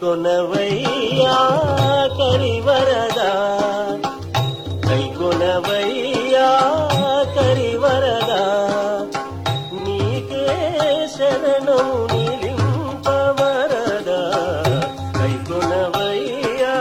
కొనవయ్యా కరివరదా కై కొనవయ్యా కరివరదా నీకే శరణు నిలింపవరదా. కై కొనవయ్యా